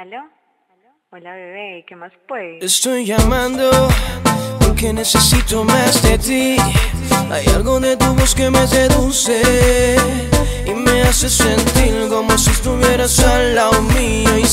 ¿Aló? Hola bebé, ¿qué más pues? Estoy llamando porque necesito más de ti. Hay algo de tu voz que me seduce y me hace sentir como si estuvieras al lado mío y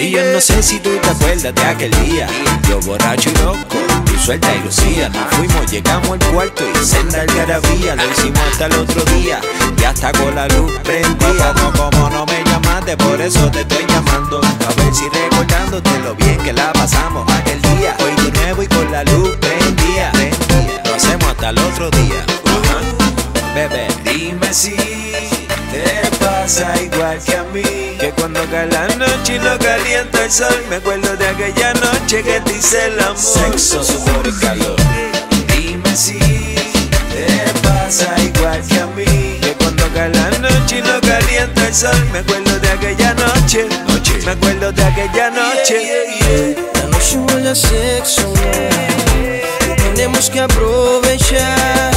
Y yo no sé si tú te acuerdas de aquel día. Yo borracho y loco, tú suelta y lucía. Fuimos, llegamos al cuarto y senda algarabía Lo hicimos hasta el otro día y hasta con la luz prendía No como no me llamaste, por eso te estoy llamando. A ver si recordándote lo bien que la pasamos aquel día. Hoy de nuevo y con la luz prendía Lo hacemos hasta el otro día. Ajá. Bebé, dime si te pasa igual que a mí. Que cuando cae la noche y lo calienta el sol Me acuerdo de aquella noche que te hice el amor. Sexo, sudor y calor. Dime si te pasa igual que a mí. Que cuando cae la noche y lo calienta el sol Me acuerdo de aquella noche, noche. Me acuerdo de aquella noche. La noche huele a sexo, yeah. Tenemos que aprovechar.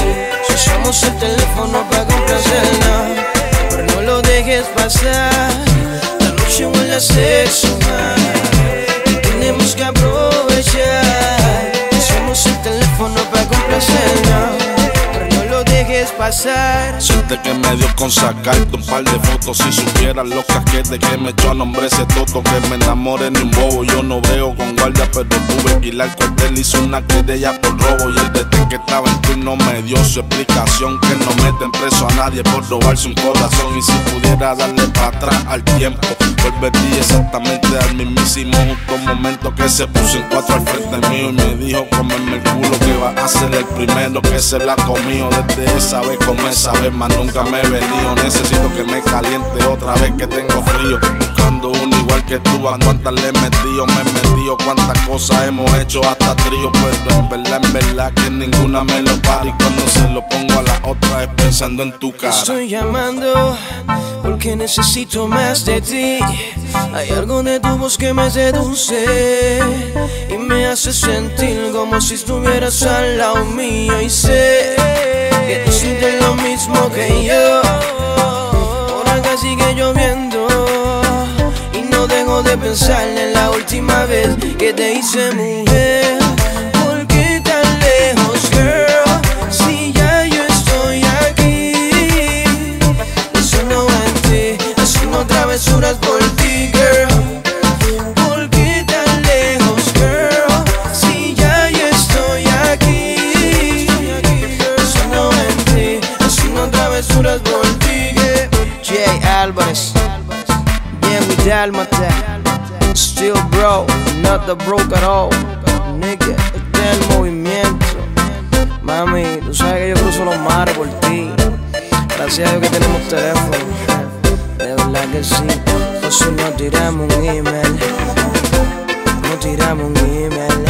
Si usamos el teléfono para complacerla, pasar. La noche huele a sexo. Y tenemos que aprovechar. Usamos el teléfono para complacerla, pasar. Suerte que me dio con sacarte un par de fotos. Si supieras los casquetes que me echó a nombre ese toto Que me enamoré ni un bobo. Yo no veo con guardia pero tuve que ir al cuartel. Hice una querella por robo Y el DT que estaba en turno me dio su explicación. Que no meten preso a nadie por robarse un corazón. Y si pudiera darle para atrás al tiempo Volvería exactamente al mismísimo. Justo momento Que se puso en cuatro al frente mío Y me dijo comerme el culo que va a ser el primero que se la comió Desde esa vez como esa vez más nunca me he venido Necesito que me caliente otra vez que tengo frío. Buscando uno igual que tú, a cuántas le he metido, me he metido Cuántas cosas hemos hecho hasta trío Pero en verdad, en verdad que ninguna me lo para. Y cuando se lo pongo a la otra es pensando en tu cara. Estoy llamando porque necesito más de ti. Hay algo de tu voz que me seduce y me hace sentir como si estuvieras al lado mío. Y sé que tú sientes lo mismo que yo. Por acá sigue lloviendo y no dejo de pensar en la última vez que te hice mujer. Álvarez, bien mi dálmata. Still bro, not the broke at all. Nigga, este es el movimiento. Mami, tú sabes que yo cruzo los mares por ti. Gracias a Dios que tenemos teléfono. De verdad que sí. Si no tiramos un email. No tiramos un email.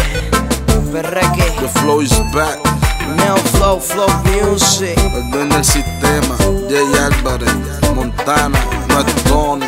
Perreque. The flow is back, Neo Flow, Flow Music. el dueño del sistema Jay Álvarez, Montana, Tony